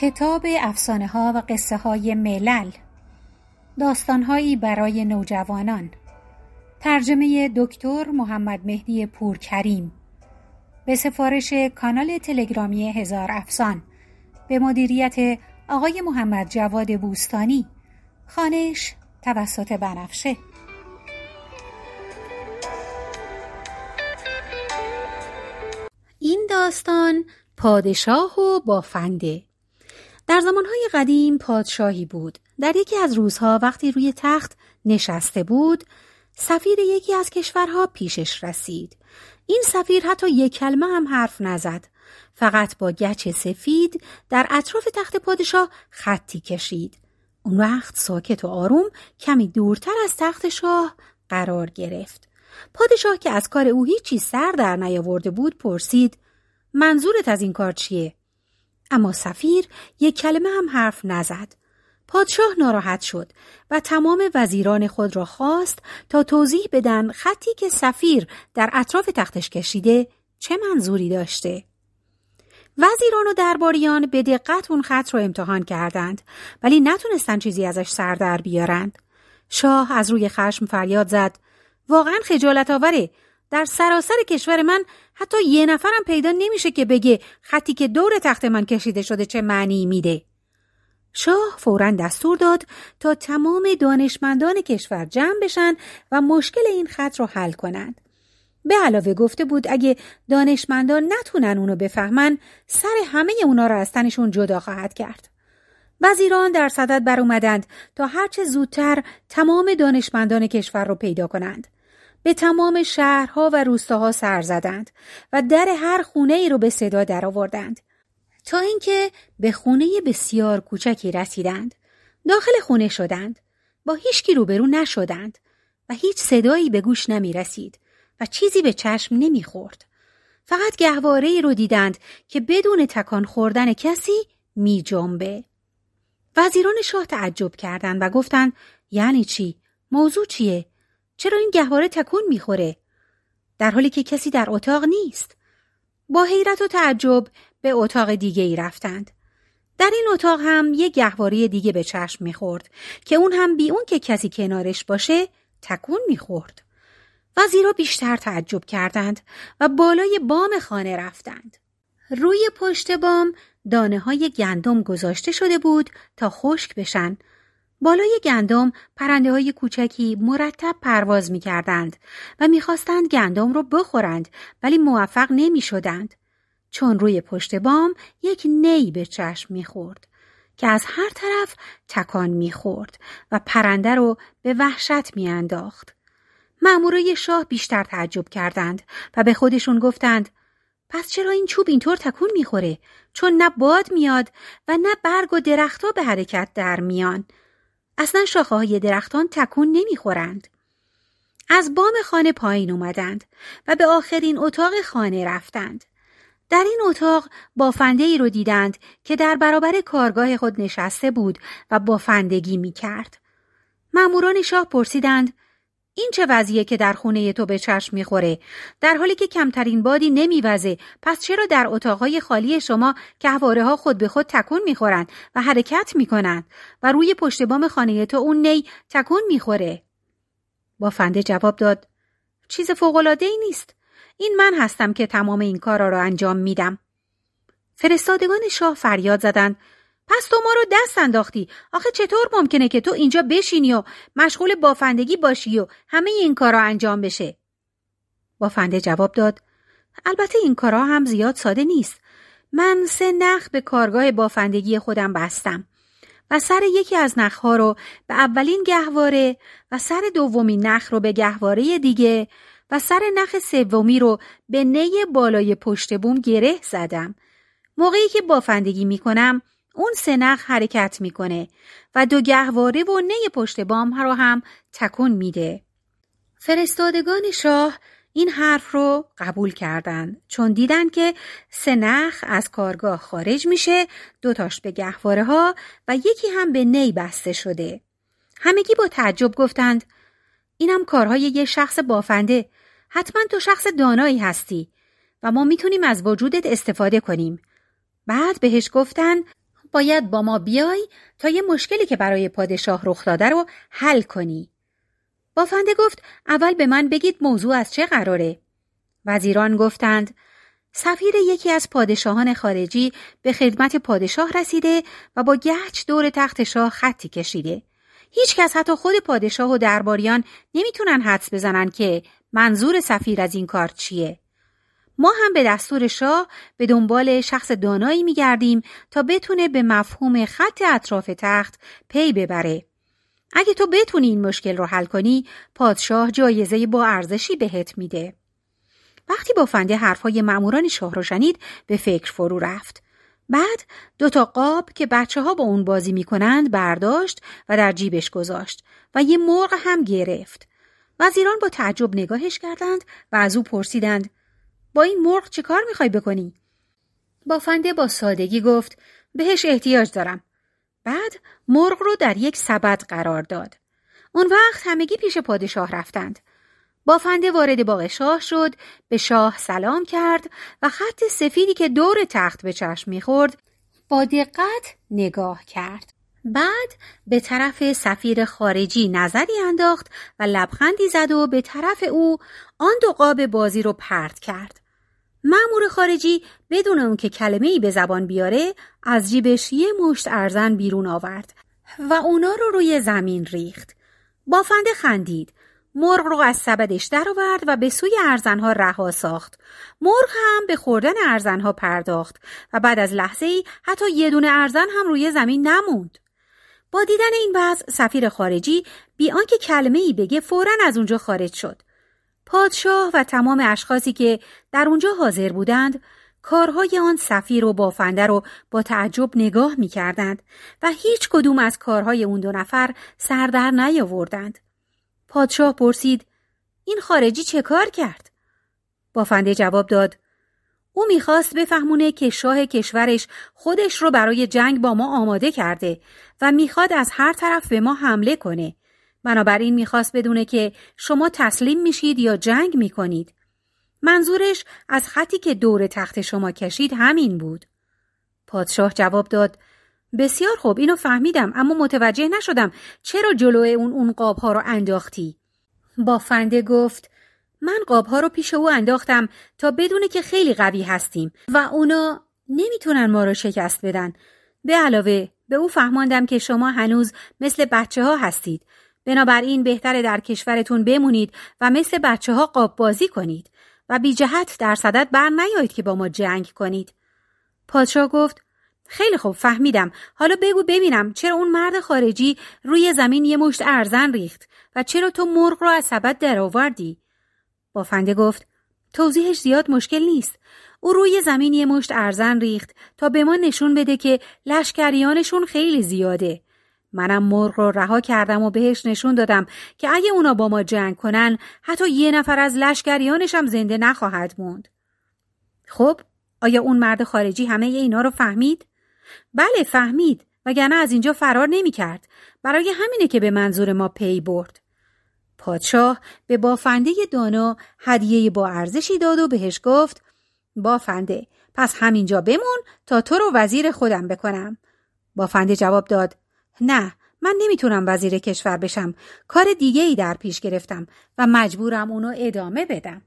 کتاب افسانه ها و قصه های ملل. داستانهایی برای نوجوانان. ترجمه دکتر محمد مهدی پورکریم. به سفارش کانال تلگرامی هزار افسان. به مدیریت آقای محمد جواد بوستانی. خانش توسط بنفشه. این داستان پادشاه و بافنده. در زمانهای قدیم پادشاهی بود. در یکی از روزها وقتی روی تخت نشسته بود سفیر یکی از کشورها پیشش رسید. این سفیر حتی یک کلمه هم حرف نزد. فقط با گچ سفید در اطراف تخت پادشاه خطی کشید. اون وقت ساکت و آروم کمی دورتر از تخت شاه قرار گرفت. پادشاه که از کار او هیچی سر در نیاورده بود پرسید منظورت از این کار چیه؟ اما سفیر یک کلمه هم حرف نزد. پادشاه ناراحت شد و تمام وزیران خود را خواست تا توضیح بدن خطی که سفیر در اطراف تختش کشیده چه منظوری داشته. وزیران و درباریان به دقت اون خط را امتحان کردند ولی نتونستن چیزی ازش سر در بیارند. شاه از روی خشم فریاد زد واقعا خجالت آوره در سراسر کشور من حتی یه نفرم پیدا نمیشه که بگه خطی که دور تخت من کشیده شده چه معنی میده. شاه فورا دستور داد تا تمام دانشمندان کشور جمع بشن و مشکل این خط رو حل کنند. به علاوه گفته بود اگه دانشمندان نتونن اونو بفهمن سر همه اونا را از تنشون جدا خواهد کرد. وزیران در صدد بر اومدند تا هرچه زودتر تمام دانشمندان کشور رو پیدا کنند. به تمام شهرها و روستاها سر زدند و در هر خونه ای رو به صدا درآوردند تا اینکه به خونه بسیار کوچکی رسیدند داخل خونه شدند با هیچکی روبرو نشدند و هیچ صدایی به گوش نمی رسید و چیزی به چشم نمی خورد. فقط گهواره ای رو دیدند که بدون تکان خوردن کسی می جنبه. وزیران شاه تعجب کردند و گفتند یعنی چی؟ موضوع چیه؟ چرا این گهواره تکون می‌خوره؟ در حالی که کسی در اتاق نیست. با حیرت و تعجب به اتاق دیگه ای رفتند. در این اتاق هم یه گهواره دیگه به چشم می‌خورد که اون هم بی اون که کسی کنارش باشه تکون می‌خورد. وزیرا بیشتر تعجب کردند و بالای بام خانه رفتند. روی پشت بام دانه های گندم گذاشته شده بود تا خشک بشن بالای گندم پرنده های کوچکی مرتب پرواز می کردند و می‌خواستند گندم رو بخورند ولی موفق نمی شدند. چون روی پشت بام یک نی به چشم می‌خورد که از هر طرف تکان می‌خورد و پرنده رو به وحشت میانداخت. مأمورای شاه بیشتر تعجب کردند و به خودشون گفتند پس چرا این چوب اینطور تکون می‌خوره؟ چون نه باد میاد و نه برگ و درختها به حرکت در میان. اصلا شاخه های درختان تکون نمی‌خورند. از بام خانه پایین اومدند و به آخرین اتاق خانه رفتند. در این اتاق بافنده ای رو دیدند که در برابر کارگاه خود نشسته بود و بافندگی می کرد. ماموران شاه پرسیدند این چه وضعیه که در خونه تو به چشم می‌خوره؟ در حالی که کمترین بادی نمیوزه پس چرا در اتاقهای خالی شما گهواره ها خود به خود تکون می‌خورند و حرکت می‌کنند و روی پشت بام خانه تو اون نی تکون می‌خوره؟ بافنده جواب داد چیز فوقالعاده ای نیست. این من هستم که تمام این کارا را انجام میدم. فرستادگان شاه فریاد زدند پس تو ما رو دست انداختی. آخه چطور ممکنه که تو اینجا بشینی و مشغول بافندگی باشی و همه این کارا انجام بشه؟ بافنده جواب داد البته این کارا هم زیاد ساده نیست. من سه نخ به کارگاه بافندگی خودم بستم و سر یکی از نخها رو به اولین گهواره و سر دومین نخ رو به گهواره دیگه و سر نخ سومی رو به نی بالای پشت بوم گره زدم. موقعی که بافندگی می‌کنم اون سنخ حرکت می‌کنه و دو گهواره و نی پشت بام رو هم تکون میده. فرستادگان شاه این حرف رو قبول کردند چون دیدن که سنخ از کارگاه خارج میشه دوتاش به گهواره ها و یکی هم به نی بسته شده. همگی با تعجب گفتند اینم کارهای یه شخص بافنده حتما تو شخص دانایی هستی و ما می‌تونیم از وجودت استفاده کنیم. بعد بهش گفتن باید با ما بیای تا یه مشکلی که برای پادشاه رخ داده رو حل کنی. بافنده گفت اول به من بگید موضوع از چه قراره؟ وزیران گفتند سفیر یکی از پادشاهان خارجی به خدمت پادشاه رسیده و با گچ دور تخت شاه خطی کشیده. هیچ کس حتی خود پادشاه و درباریان نمی‌تونن حدس بزنن که منظور سفیر از این کار چیه. ما هم به دستور شاه به دنبال شخص دانایی میگردیم تا بتونه به مفهوم خط اطراف تخت پی ببره. اگه تو بتونی این مشکل رو حل کنی، پادشاه جایزه با ارزشی بهت میده. وقتی بافنده حرفهای ماموران شاه رو شنید به فکر فرو رفت. بعد دو تا قاب که بچه ها با اون بازی می‌کنند برداشت و در جیبش گذاشت و یه مرغ هم گرفت. وزیران با تعجب نگاهش کردند و از او پرسیدند با این مرغ چه کار می‌خوای بکنی؟ بافنده با سادگی گفت بهش احتیاج دارم. بعد مرغ رو در یک سبد قرار داد. اون وقت همگی پیش پادشاه رفتند. بافنده وارد باغ شاه شد به شاه سلام کرد و خط سفیدی که دور تخت به چشم می‌خورد با دقت نگاه کرد بعد به طرف سفیر خارجی نظری انداخت و لبخندی زد و به طرف او آن دو قاب بازی رو پرت کرد معمور خارجی بدون اون که کلمه ای به زبان بیاره از جیبش یه مشت ارزن بیرون آورد و اونا رو روی زمین ریخت بافنده خندید مرغ رو از سبدش درآورد و به سوی ارزنها رها ساخت. مرغ هم به خوردن ارزنها پرداخت و بعد از لحظه ای حتی یه دونه ارزن هم روی زمین نموند. با دیدن این وضع سفیر خارجی بی آنکه کلمه ای بگه فورا از اونجا خارج شد. پادشاه و تمام اشخاصی که در اونجا حاضر بودند کارهای آن سفیر و بافنده رو با تعجب نگاه می کردند و هیچ کدوم از کارهای اون دو نفر سردر نیاوردند. پادشاه پرسید این خارجی چه کار کرد؟ بافنده جواب داد او می‌خواست بفهمونه که شاه کشورش خودش رو برای جنگ با ما آماده کرده و می‌خواد از هر طرف به ما حمله کنه. بنابراین می‌خواست بدونه که شما تسلیم میشید یا جنگ می‌کنید. منظورش از خطی که دور تخت شما کشید همین بود. پادشاه جواب داد بسیار خوب اینو فهمیدم اما متوجه نشدم چرا جلوی اون اون قابها رو انداختی بافنده گفت من قابها رو پیش او انداختم تا بدونه که خیلی قوی هستیم و اونا نمی‌تونن ما رو شکست بدن. به علاوه به او فهماندم که شما هنوز مثل بچه ها هستید. بنابراین بهتره در کشورتون بمونید و مثل بچه ها قاب بازی کنید و بی جهت در صدت بر نیایید که با ما جنگ کنید. پادشاه گفت خیلی خوب فهمیدم. حالا بگو ببینم چرا اون مرد خارجی روی زمین یه مشت ارزن ریخت و چرا تو مرغ رو از سبد درآوردی؟ بافنده گفت توضیحش زیاد مشکل نیست او روی زمین یه مشت ارزن ریخت تا به ما نشون بده که لشکریانشون خیلی زیاده منم مرغ رو رها کردم و بهش نشون دادم که اگه اونا با ما جنگ کنن حتی یه نفر از لشکریانشم زنده نخواهد موند خب آیا اون مرد خارجی همه اینا رو فهمید؟ بله فهمید وگرنه از اینجا فرار نمی کرد. برای همینه که به منظور ما پی برد. پادشاه به بافنده دانا هدیه با ارزشی داد و بهش گفت بافنده پس همینجا بمون تا تو رو وزیر خودم بکنم. بافنده جواب داد نه من نمی‌تونم وزیر کشور بشم کار دیگه ای در پیش گرفتم و مجبورم اونو ادامه بدم.